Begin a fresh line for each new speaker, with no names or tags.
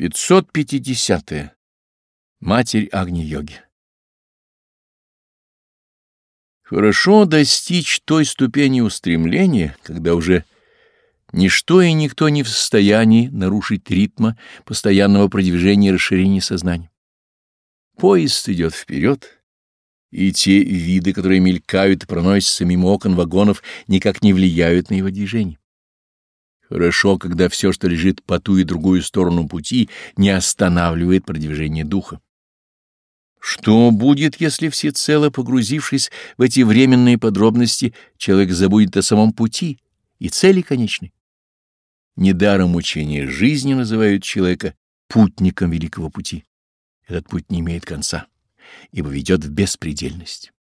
550. -е. Матерь Агни-йоги Хорошо достичь той ступени устремления, когда уже ничто и никто не в состоянии нарушить ритма постоянного продвижения и расширения сознания. Поезд идет вперед, и те виды, которые мелькают и проносятся мимо окон вагонов, никак не влияют на его движение. Хорошо, когда все, что лежит по ту и другую сторону пути, не останавливает продвижение духа. Что будет, если всецело погрузившись в эти временные подробности, человек забудет о самом пути и цели конечной? Недаром учения жизни называют человека путником великого пути. Этот путь не имеет конца, ибо ведет в беспредельность.